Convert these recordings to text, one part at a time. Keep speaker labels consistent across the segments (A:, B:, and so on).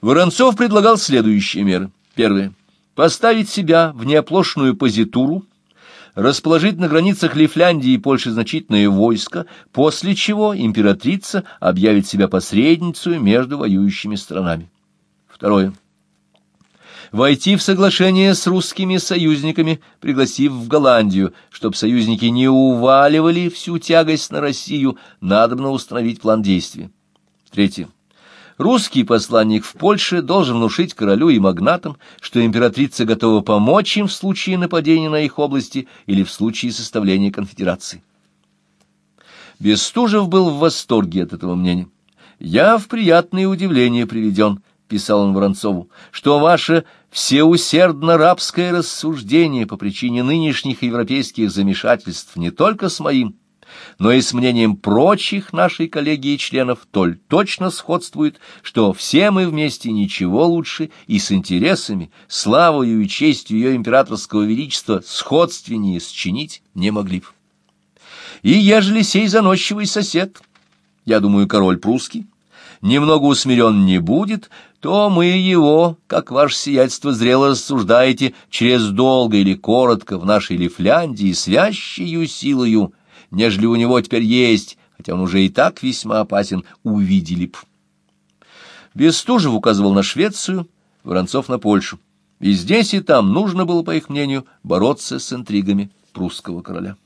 A: Воронцов предлагал следующие меры. Первое. Поставить себя в неоплошную позитуру, расположить на границах Лифляндии и Польши значительное войско, после чего императрица объявит себя посредницей между воюющими странами. Второе. Войти в соглашение с русскими союзниками, пригласив в Голландию, чтобы союзники не уваливали всю тягость на Россию, надобно установить план действий. Третье. Русский посланник в Польше должен внушить королю и магнатам, что императрица готова помочь им в случае нападения на их области или в случае составления конфедерации. Бестужев был в восторге от этого мнения. «Я в приятное удивление приведен», — писал он Воронцову, — «что ваше всеусердно-рабское рассуждение по причине нынешних европейских замешательств не только с моим, но и с мнением прочих нашей коллегии членов толь точно сходствует, что все мы вместе ничего лучше и с интересами, славою и честью ее императорского величества сходственнее счинить не могли б. И ежели сей заносчивый сосед, я думаю, король прусский, немного усмирен не будет, то мы его, как ваше сиятельство зрело рассуждаете, через долго или коротко в нашей Лифляндии свящую силою нежели у него теперь есть, хотя он уже и так весьма опасен, увидели б. Бестужев указывал на Швецию, Воронцов на Польшу. И здесь, и там нужно было, по их мнению, бороться с интригами прусского короля.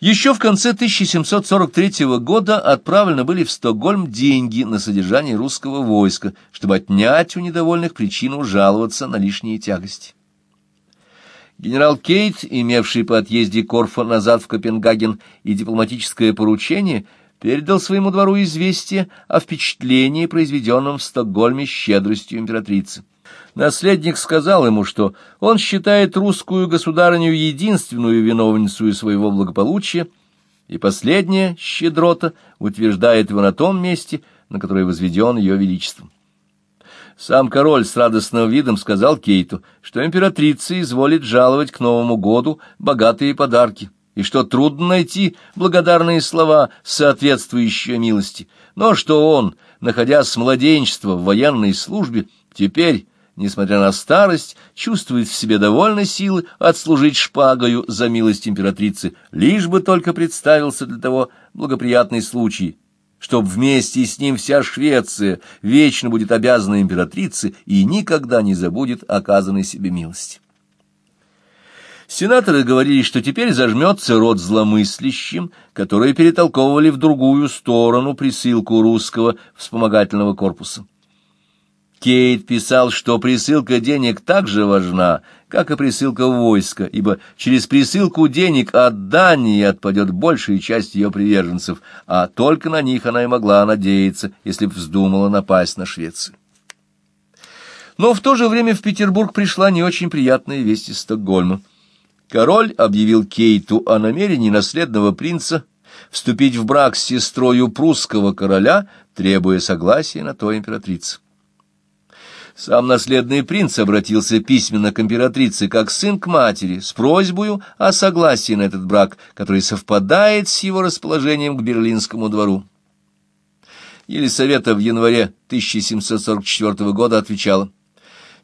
A: Еще в конце 1743 года отправлены были в Стокгольм деньги на содержание русского войска, чтобы отнять у недовольных причину жаловаться на лишние тягости. Генерал Кейт, имевший по отъезде Корфа назад в Копенгаген и дипломатическое поручение, передал своему двору известие о впечатлении, произведенном в Стокгольме щедростью императрицы. Наследник сказал ему, что он считает русскую государыню единственную виновницу своего благополучия, и последняя щедрота утверждает его на том месте, на которое возведен ее величеством. Сам король с радостным видом сказал Кейту, что императрица изволит жаловать к Новому году богатые подарки, и что трудно найти благодарные слова, соответствующие милости, но что он, находясь с младенчества в военной службе, теперь, несмотря на старость, чувствует в себе довольно силы отслужить шпагою за милость императрицы, лишь бы только представился для того благоприятный случай, чтоб вместе с ним вся Швеция вечно будет обязана императрице и никогда не забудет оказанной себе милости. Сенаторы говорили, что теперь зажмется рот зломыслящим, которые перетолковывали в другую сторону присылку русского вспомогательного корпуса. Кейт писал, что присылка денег также важна, как и присылка войска, ибо через присылку денег от Дании отпадет большая часть ее приверженцев, а только на них она и могла надеяться, если б вздумала напасть на Швецию. Но в то же время в Петербург пришла не очень приятная весть из Стокгольма. Король объявил Кейту о намерении наследного принца вступить в брак с сестрою прусского короля, требуя согласия на то императрицы. Сам наследный принц обратился письменно к императрице как сын к матери с просьбой о согласии на этот брак, который совпадает с его расположением к Берлинскому двору. Елисавета в январе 1744 года отвечала,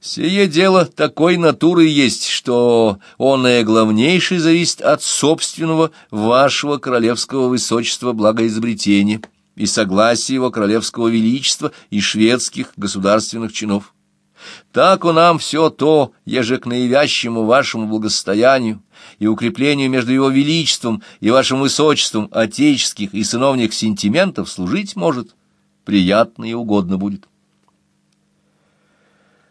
A: «Сие дело такой натуры есть, что он и главнейший зависит от собственного вашего королевского высочества благоизобретения» и согласия его королевского величества и шведских государственных чинов. Так у нам все то, еже к наивящему вашему благостоянию и укреплению между его величеством и вашим высочеством отеческих и сыновних сентиментов служить может, приятно и угодно будет.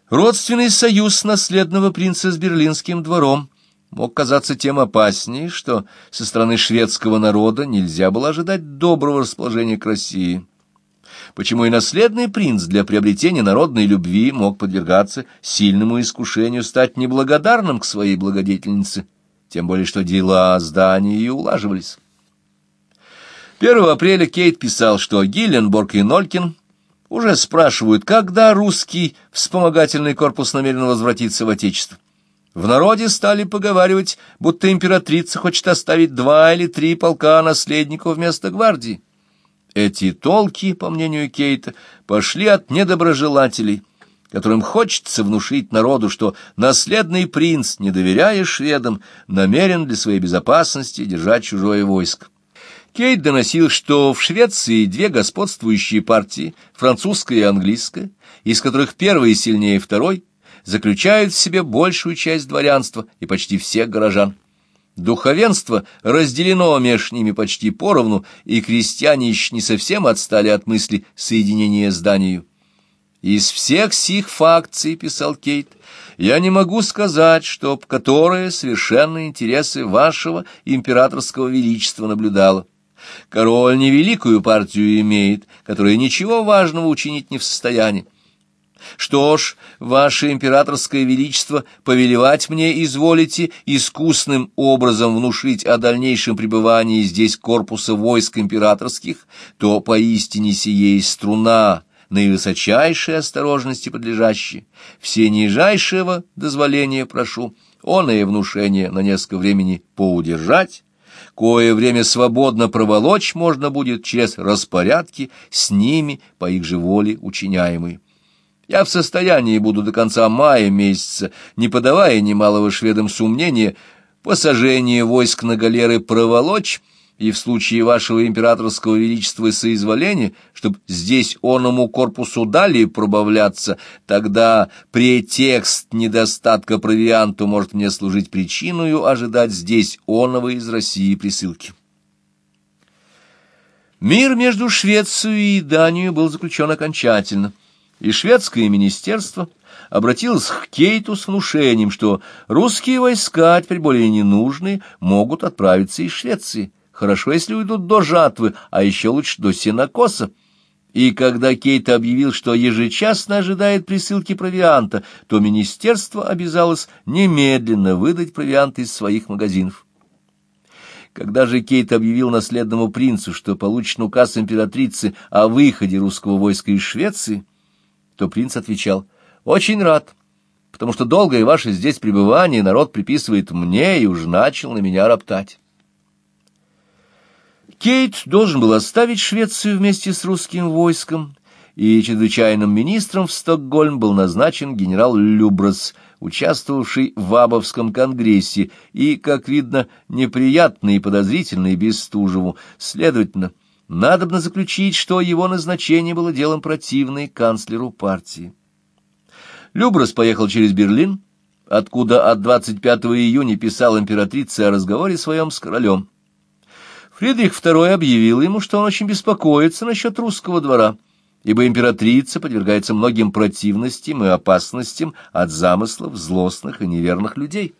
A: Родственный союз наследного принца с берлинским двором мог казаться тем опаснее, что со стороны шведского народа нельзя было ожидать доброго расположения к России почему и наследный принц для приобретения народной любви мог подвергаться сильному искушению стать неблагодарным к своей благодетельнице, тем более что дела здания ее улаживались. 1 апреля Кейт писал, что Гилленборг и Нолькин уже спрашивают, когда русский вспомогательный корпус намерен возвратиться в Отечество. В народе стали поговаривать, будто императрица хочет оставить два или три полка наследников вместо гвардии. Эти толки, по мнению Кейта, пошли от недоброжелателей, которым хочется внушить народу, что наследный принц, не доверяя шведам, намерен для своей безопасности держать чужое войско. Кейт доносил, что в Швеции две господствующие партии, французская и английская, из которых первая сильнее второй, заключают в себе большую часть дворянства и почти всех горожан. Духовенство разделено между ними почти поровну, и крестьяне еще не совсем отстали от мысли соединения с Данией. Из всех сих факций, писал Кейт, я не могу сказать, чтоб которое совершенно интересы вашего императорского величества наблюдало. Король невеликую партию имеет, которая ничего важного учинить не в состоянии. Что ж, ваше императорское величество, повелевать мне изволите искусным образом внушить о дальнейшем пребывании здесь корпуса войск императорских, то поистине сие струна, наивысочайшей осторожности подлежащей. Все нижайшего дозволения прошу, оное внушение на несколько времени поудержать, кое время свободно проволочь можно будет через распорядки с ними по их же воле учиняемые. Я в состоянии буду до конца мая месяца, не подавая немалого шведам сомнения, посажение войск на галеры проволочь, и в случае вашего императорского величества соизволения, чтобы здесь оному корпусу дали пробавляться, тогда претекст недостатка провианту может мне служить причиной ожидать здесь оного из России присылки. Мир между Швецией и Данией был заключен окончательно и шведское министерство обратилось к Кейту с внушением, что русские войска, теперь более ненужные, могут отправиться из Швеции. Хорошо, если уйдут до жатвы, а еще лучше до сенокоса. И когда Кейт объявил, что ежечасно ожидает присылки провианта, то министерство обязалось немедленно выдать провиант из своих магазинов. Когда же Кейт объявил наследному принцу, что получен указ императрицы о выходе русского войска из Швеции, то принц отвечал, «Очень рад, потому что долгое ваше здесь пребывание народ приписывает мне и уж начал на меня роптать». Кейт должен был оставить Швецию вместе с русским войском, и чрезвычайным министром в Стокгольм был назначен генерал Любрас, участвовавший в Абовском конгрессе и, как видно, неприятный и подозрительный Бестужеву, следовательно, Надобно заключить, что его назначение было делом противной канцлеру партии. Любрас поехал через Берлин, откуда от 25 июня писал императрице о разговоре своем с королем. Фридрих II объявил ему, что он очень беспокоится насчет русского двора, ибо императрица подвергается многим противностям и опасностям от замыслов злостных и неверных людей.